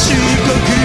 漆黒